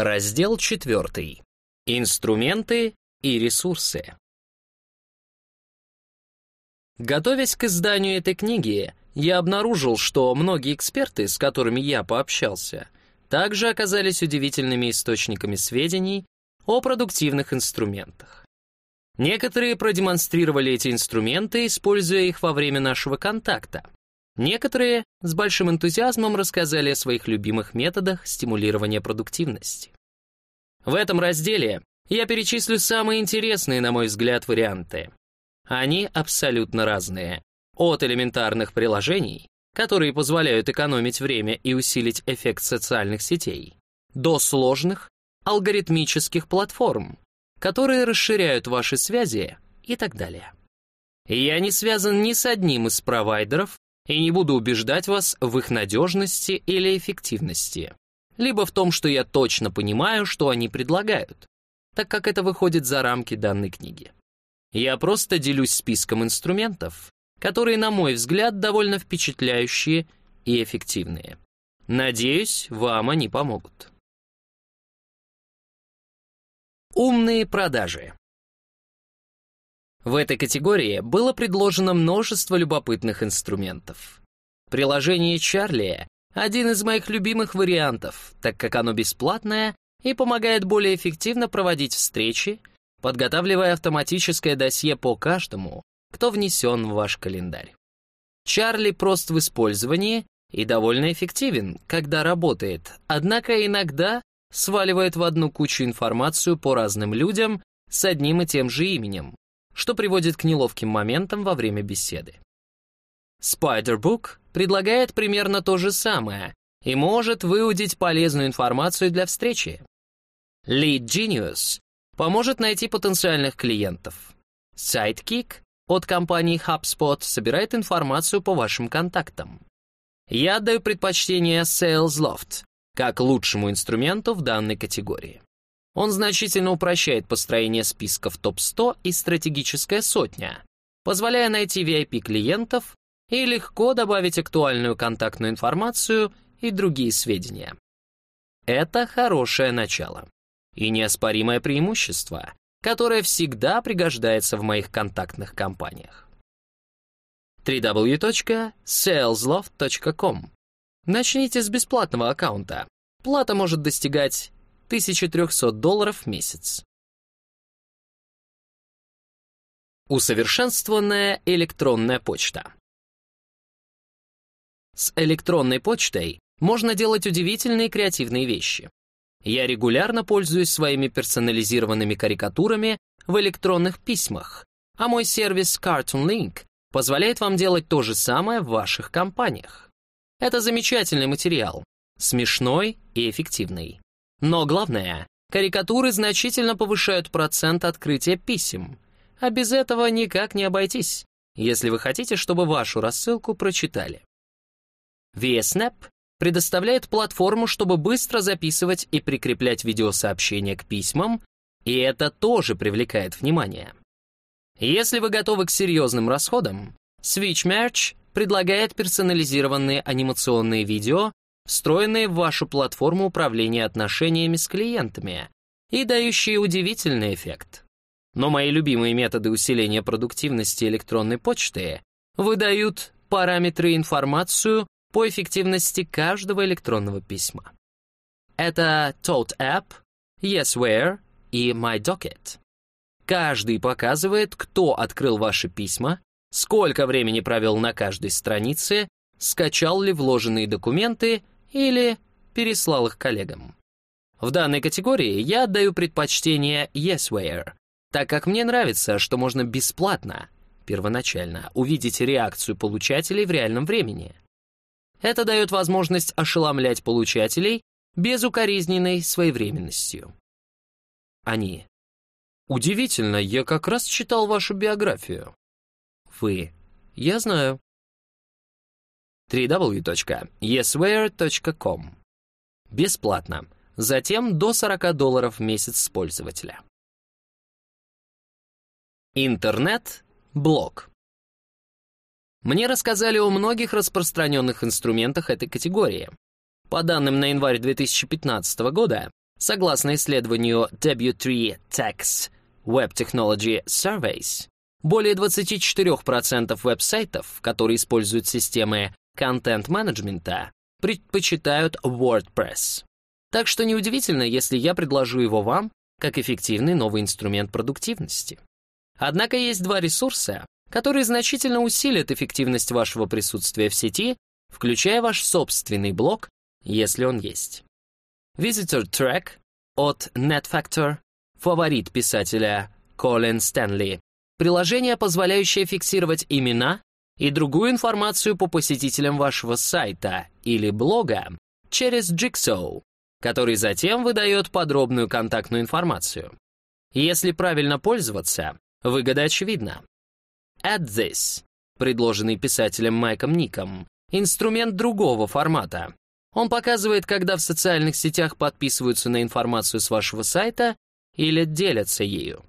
Раздел 4. Инструменты и ресурсы. Готовясь к изданию этой книги, я обнаружил, что многие эксперты, с которыми я пообщался, также оказались удивительными источниками сведений о продуктивных инструментах. Некоторые продемонстрировали эти инструменты, используя их во время нашего контакта. Некоторые с большим энтузиазмом рассказали о своих любимых методах стимулирования продуктивности. В этом разделе я перечислю самые интересные, на мой взгляд, варианты. Они абсолютно разные. От элементарных приложений, которые позволяют экономить время и усилить эффект социальных сетей, до сложных алгоритмических платформ, которые расширяют ваши связи и так далее. Я не связан ни с одним из провайдеров и не буду убеждать вас в их надежности или эффективности, либо в том, что я точно понимаю, что они предлагают, так как это выходит за рамки данной книги. Я просто делюсь списком инструментов, которые, на мой взгляд, довольно впечатляющие и эффективные. Надеюсь, вам они помогут. Умные продажи. В этой категории было предложено множество любопытных инструментов. Приложение Чарли — один из моих любимых вариантов, так как оно бесплатное и помогает более эффективно проводить встречи, подготавливая автоматическое досье по каждому, кто внесен в ваш календарь. Чарли прост в использовании и довольно эффективен, когда работает, однако иногда сваливает в одну кучу информацию по разным людям с одним и тем же именем, что приводит к неловким моментам во время беседы. Spiderbook предлагает примерно то же самое и может выудить полезную информацию для встречи. Lead Genius поможет найти потенциальных клиентов. Sidekick от компании HubSpot собирает информацию по вашим контактам. Я отдаю предпочтение SalesLoft как лучшему инструменту в данной категории. Он значительно упрощает построение списков топ-100 и стратегическая сотня, позволяя найти VIP-клиентов и легко добавить актуальную контактную информацию и другие сведения. Это хорошее начало и неоспоримое преимущество, которое всегда пригождается в моих контактных компаниях. www.salesloft.com Начните с бесплатного аккаунта. Плата может достигать 1300 долларов в месяц. Усовершенствованная электронная почта. С электронной почтой можно делать удивительные креативные вещи. Я регулярно пользуюсь своими персонализированными карикатурами в электронных письмах, а мой сервис Cartoon Link позволяет вам делать то же самое в ваших компаниях. Это замечательный материал, смешной и эффективный. Но главное, карикатуры значительно повышают процент открытия писем, а без этого никак не обойтись, если вы хотите, чтобы вашу рассылку прочитали. VSNAP предоставляет платформу, чтобы быстро записывать и прикреплять видеосообщения к письмам, и это тоже привлекает внимание. Если вы готовы к серьезным расходам, SwitchMerch предлагает персонализированные анимационные видео встроенные в вашу платформу управления отношениями с клиентами и дающие удивительный эффект. Но мои любимые методы усиления продуктивности электронной почты выдают параметры и информацию по эффективности каждого электронного письма. Это Tote App, YesWare и MyDocket. Каждый показывает, кто открыл ваши письма, сколько времени провел на каждой странице, скачал ли вложенные документы или переслал их коллегам. В данной категории я отдаю предпочтение Yesware, так как мне нравится, что можно бесплатно, первоначально, увидеть реакцию получателей в реальном времени. Это дает возможность ошеломлять получателей безукоризненной своевременностью. Они. Удивительно, я как раз читал вашу биографию. Вы. Я знаю www.yesware.com. Бесплатно. Затем до 40 долларов в месяц с пользователя. Интернет. Блог. Мне рассказали о многих распространенных инструментах этой категории. По данным на январь 2015 года, Согласно исследованию W3 Tax Web Technology Surveys, более 24% веб-сайтов, которые используют системы контент-менеджмента, предпочитают WordPress. Так что неудивительно, если я предложу его вам как эффективный новый инструмент продуктивности. Однако есть два ресурса, которые значительно усилят эффективность вашего присутствия в сети, включая ваш собственный блог, если он есть. Visitor Track от NetFactor, фаворит писателя Колин Стэнли, приложение, позволяющее фиксировать имена и другую информацию по посетителям вашего сайта или блога через Jigsaw, который затем выдает подробную контактную информацию. Если правильно пользоваться, выгода очевидна. Add This, предложенный писателем Майком Ником, инструмент другого формата, он показывает, когда в социальных сетях подписываются на информацию с вашего сайта или делятся ею.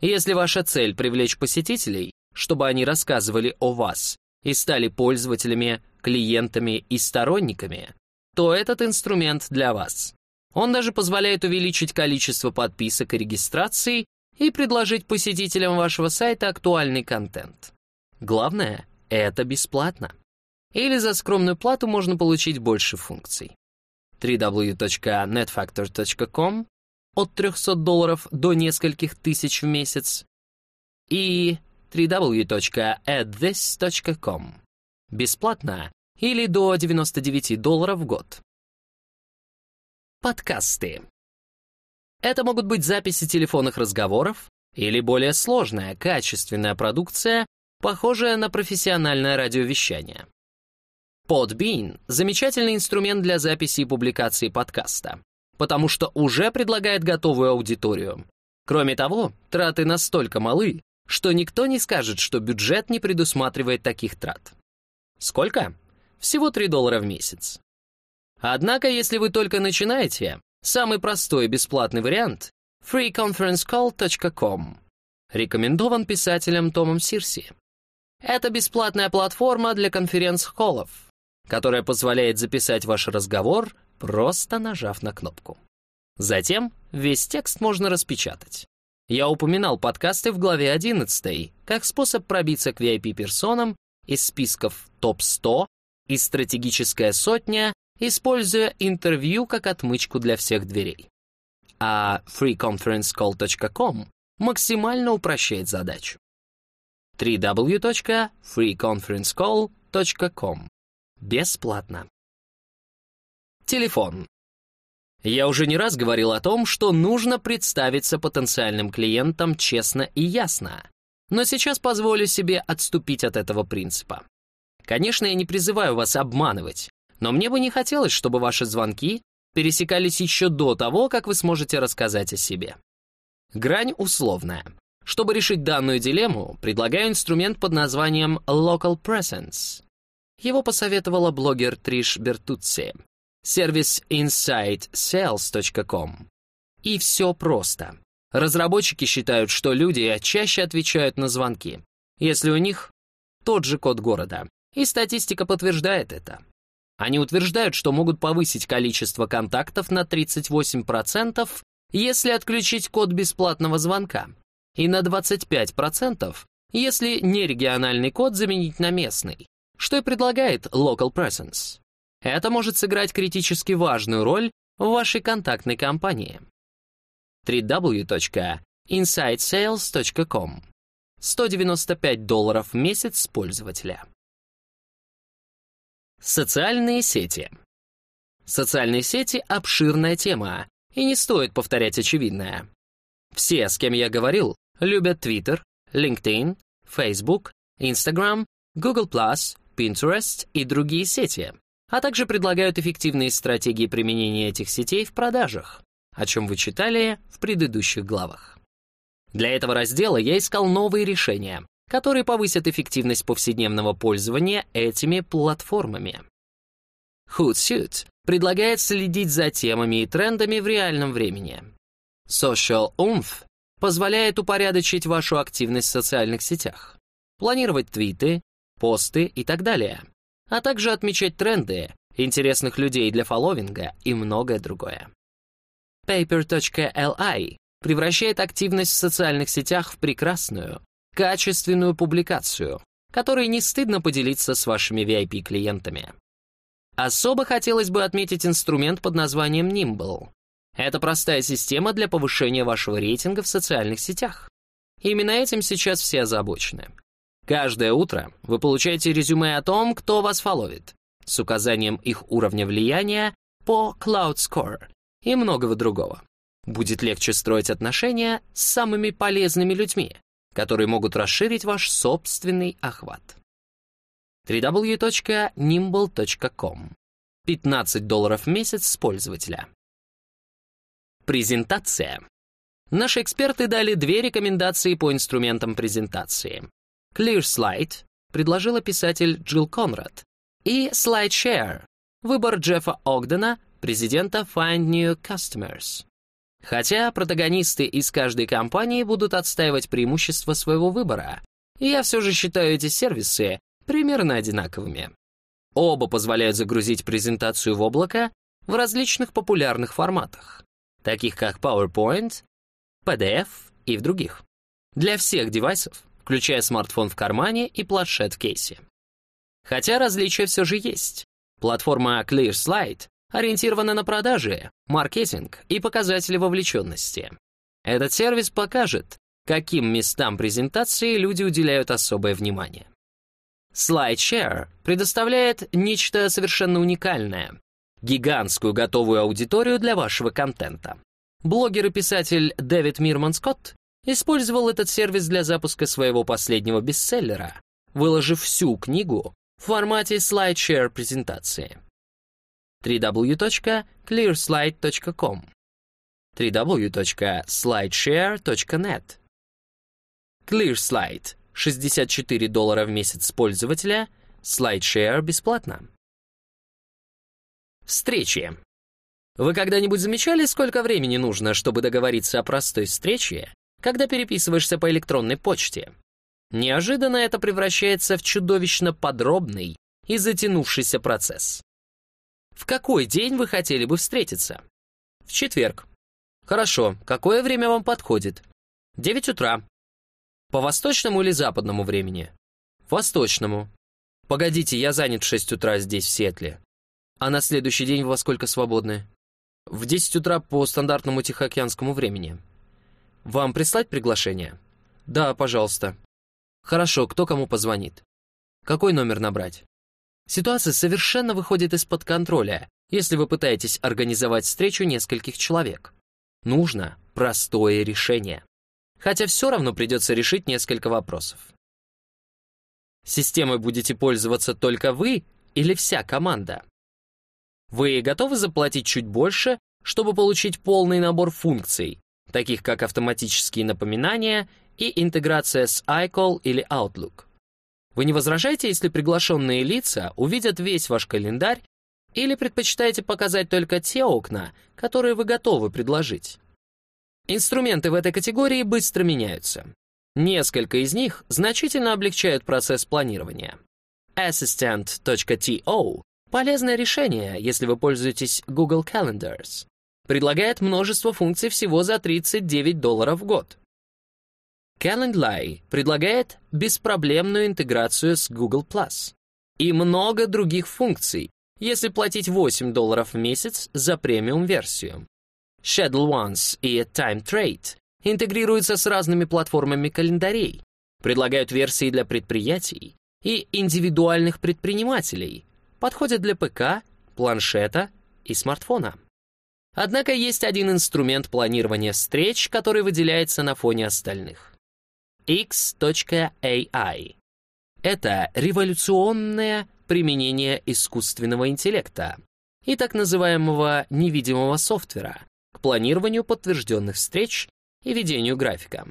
Если ваша цель — привлечь посетителей, чтобы они рассказывали о вас и стали пользователями, клиентами и сторонниками, то этот инструмент для вас. Он даже позволяет увеличить количество подписок и регистраций и предложить посетителям вашего сайта актуальный контент. Главное — это бесплатно или за скромную плату можно получить больше функций. www.netfactor.com от 300 долларов до нескольких тысяч в месяц и www.addthis.com бесплатно или до 99 долларов в год. Подкасты. Это могут быть записи телефонных разговоров или более сложная, качественная продукция, похожая на профессиональное радиовещание. Podbean — замечательный инструмент для записи и публикации подкаста, потому что уже предлагает готовую аудиторию. Кроме того, траты настолько малы, что никто не скажет, что бюджет не предусматривает таких трат. Сколько? Всего 3 доллара в месяц. Однако, если вы только начинаете, самый простой и бесплатный вариант — freeconferencecall.com рекомендован писателем Томом Сирси. Это бесплатная платформа для конференц-холлов, которая позволяет записать ваш разговор, просто нажав на кнопку. Затем весь текст можно распечатать. Я упоминал подкасты в главе 11 как способ пробиться к VIP-персонам из списков ТОП-100 и стратегическая сотня, используя интервью как отмычку для всех дверей. А freeconferencecall.com максимально упрощает задачу. www.freeconferencecall.com Бесплатно. Телефон. Я уже не раз говорил о том, что нужно представиться потенциальным клиентам честно и ясно. Но сейчас позволю себе отступить от этого принципа. Конечно, я не призываю вас обманывать, но мне бы не хотелось, чтобы ваши звонки пересекались еще до того, как вы сможете рассказать о себе. Грань условная. Чтобы решить данную дилемму, предлагаю инструмент под названием Local Presence. Его посоветовала блогер Триш Бертуци. Сервис insidesales.com. И все просто. Разработчики считают, что люди чаще отвечают на звонки, если у них тот же код города. И статистика подтверждает это. Они утверждают, что могут повысить количество контактов на 38%, если отключить код бесплатного звонка, и на 25%, если нерегиональный код заменить на местный что и предлагает Local Presence. Это может сыграть критически важную роль в вашей контактной кампании. www.insidesales.com 195 долларов в месяц с пользователя. Социальные сети. Социальные сети — обширная тема, и не стоит повторять очевидное. Все, с кем я говорил, любят Twitter, LinkedIn, Facebook, Instagram, Google+, Pinterest и другие сети, а также предлагают эффективные стратегии применения этих сетей в продажах, о чем вы читали в предыдущих главах. Для этого раздела я искал новые решения, которые повысят эффективность повседневного пользования этими платформами. Hootsuite предлагает следить за темами и трендами в реальном времени. Social Oomph позволяет упорядочить вашу активность в социальных сетях, планировать твиты, посты и так далее, а также отмечать тренды, интересных людей для фолловинга и многое другое. Paper.li превращает активность в социальных сетях в прекрасную, качественную публикацию, которой не стыдно поделиться с вашими VIP-клиентами. Особо хотелось бы отметить инструмент под названием Nimble. Это простая система для повышения вашего рейтинга в социальных сетях. Именно этим сейчас все озабочены. Каждое утро вы получаете резюме о том, кто вас фоловит, с указанием их уровня влияния по Cloud Score и многого другого. Будет легче строить отношения с самыми полезными людьми, которые могут расширить ваш собственный охват www.nimble.com 15 долларов в месяц с пользователя. Презентация. Наши эксперты дали две рекомендации по инструментам презентации. Clear Slide предложила писатель Джилл Конрад и SlideShare, выбор Джеффа Огдена, президента Find New Customers. Хотя протагонисты из каждой компании будут отстаивать преимущества своего выбора, я все же считаю эти сервисы примерно одинаковыми. Оба позволяют загрузить презентацию в облако в различных популярных форматах, таких как PowerPoint, PDF и в других. Для всех девайсов, включая смартфон в кармане и планшет в кейсе. Хотя различия все же есть. Платформа ClearSlide ориентирована на продажи, маркетинг и показатели вовлеченности. Этот сервис покажет, каким местам презентации люди уделяют особое внимание. SlideShare предоставляет нечто совершенно уникальное — гигантскую готовую аудиторию для вашего контента. Блогер и писатель Дэвид Мирман Скотт использовал этот сервис для запуска своего последнего бестселлера, выложив всю книгу в формате SlideShare презентации. www.clearslide.com www.slideshare.net ClearSlide 64 доллара в месяц пользователя, SlideShare бесплатно. Встречи. Вы когда-нибудь замечали, сколько времени нужно, чтобы договориться о простой встрече, когда переписываешься по электронной почте? Неожиданно это превращается в чудовищно подробный и затянувшийся процесс. В какой день вы хотели бы встретиться? В четверг. Хорошо, какое время вам подходит? 9 утра. По восточному или западному времени? Восточному. Погодите, я занят в 6 утра здесь, в Сиэтле. А на следующий день во сколько свободны? В 10 утра по стандартному тихоокеанскому времени. Вам прислать приглашение? Да, пожалуйста. Хорошо, кто кому позвонит? Какой номер набрать? Ситуация совершенно выходит из-под контроля, если вы пытаетесь организовать встречу нескольких человек. Нужно простое решение хотя все равно придется решить несколько вопросов. Системой будете пользоваться только вы или вся команда? Вы готовы заплатить чуть больше, чтобы получить полный набор функций, таких как автоматические напоминания и интеграция с iCall или Outlook? Вы не возражаете, если приглашенные лица увидят весь ваш календарь или предпочитаете показать только те окна, которые вы готовы предложить? Инструменты в этой категории быстро меняются. Несколько из них значительно облегчают процесс планирования. Assistant.to — полезное решение, если вы пользуетесь Google Calendars. Предлагает множество функций всего за 39 долларов в год. Calendly предлагает беспроблемную интеграцию с Google+, и много других функций, если платить 8 долларов в месяц за премиум-версию. Schedule Once и Time Trade интегрируются с разными платформами календарей, предлагают версии для предприятий и индивидуальных предпринимателей, подходят для ПК, планшета и смартфона. Однако есть один инструмент планирования встреч, который выделяется на фоне остальных. X.AI. Это революционное применение искусственного интеллекта и так называемого невидимого софтвера, к планированию подтвержденных встреч и ведению графика.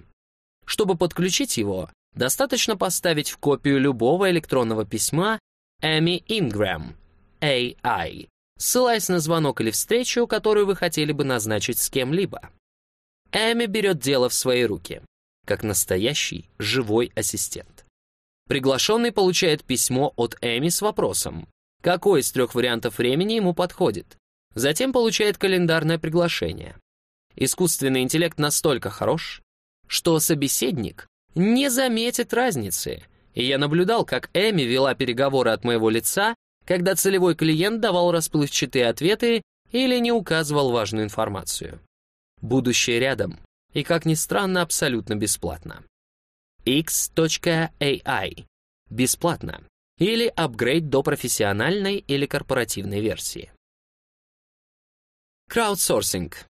Чтобы подключить его, достаточно поставить в копию любого электронного письма Amy Ingram, AI, ссылаясь на звонок или встречу, которую вы хотели бы назначить с кем-либо. Эми берет дело в свои руки, как настоящий живой ассистент. Приглашенный получает письмо от Эми с вопросом, какой из трех вариантов времени ему подходит, Затем получает календарное приглашение. Искусственный интеллект настолько хорош, что собеседник не заметит разницы, и я наблюдал, как Эми вела переговоры от моего лица, когда целевой клиент давал расплывчатые ответы или не указывал важную информацию. Будущее рядом, и, как ни странно, абсолютно бесплатно. X.AI. Бесплатно. Или апгрейд до профессиональной или корпоративной версии. Краудсорсинг.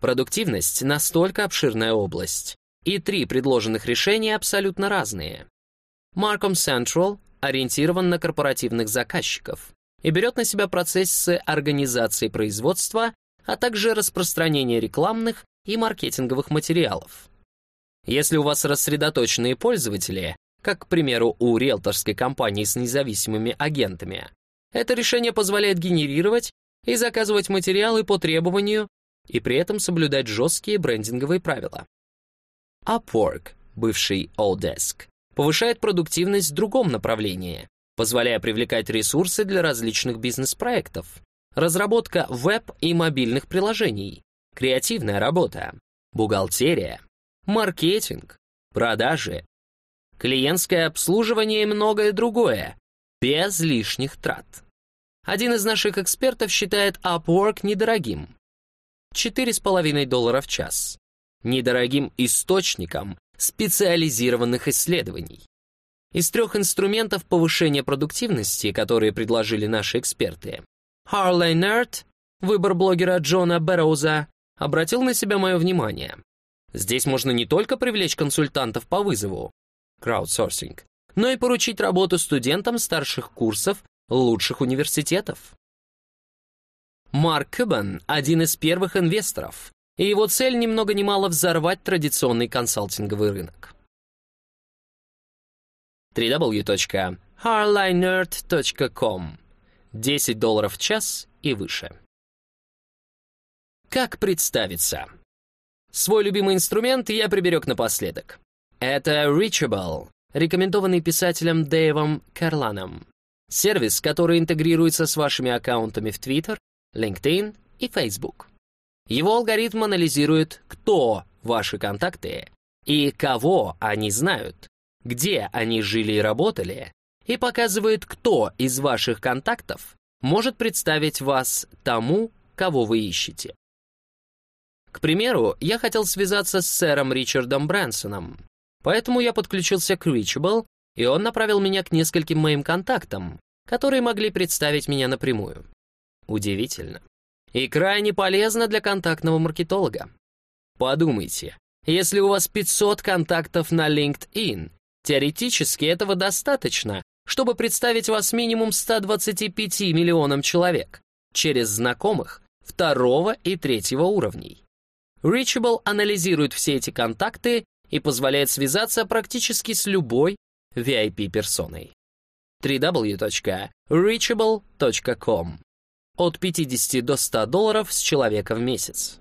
Продуктивность — настолько обширная область, и три предложенных решения абсолютно разные. Marcom Central ориентирован на корпоративных заказчиков и берет на себя процессы организации производства, а также распространения рекламных и маркетинговых материалов. Если у вас рассредоточенные пользователи, как, к примеру, у риэлторской компании с независимыми агентами, это решение позволяет генерировать и заказывать материалы по требованию и при этом соблюдать жесткие брендинговые правила. Upwork, бывший Odesk, повышает продуктивность в другом направлении, позволяя привлекать ресурсы для различных бизнес-проектов. Разработка веб и мобильных приложений, креативная работа, бухгалтерия, маркетинг, продажи, клиентское обслуживание и многое другое, без лишних трат. Один из наших экспертов считает Upwork недорогим. 4,5 доллара в час. Недорогим источником специализированных исследований. Из трех инструментов повышения продуктивности, которые предложили наши эксперты, Harley Nerd, выбор блогера Джона Бэрроуза, обратил на себя мое внимание. Здесь можно не только привлечь консультантов по вызову, краудсорсинг, но и поручить работу студентам старших курсов лучших университетов. Марк Кюбан — один из первых инвесторов, и его цель ни много ни мало взорвать традиционный консалтинговый рынок. www.harlinerd.com 10 долларов в час и выше. Как представиться? Свой любимый инструмент я приберег напоследок. Это Reachable, рекомендованный писателем Дэйвом Карланом. Сервис, который интегрируется с вашими аккаунтами в Twitter, LinkedIn и Facebook. Его алгоритм анализирует, кто ваши контакты и кого они знают, где они жили и работали, и показывает, кто из ваших контактов может представить вас тому, кого вы ищете. К примеру, я хотел связаться с сэром Ричардом Брэнсоном, поэтому я подключился к Reachable, и он направил меня к нескольким моим контактам, которые могли представить меня напрямую. Удивительно. И крайне полезно для контактного маркетолога. Подумайте, если у вас 500 контактов на LinkedIn, теоретически этого достаточно, чтобы представить вас минимум 125 миллионам человек через знакомых второго и третьего уровней. Reachable анализирует все эти контакты и позволяет связаться практически с любой VIP-персоной. www.reachable.com От 50 до 100 долларов с человека в месяц.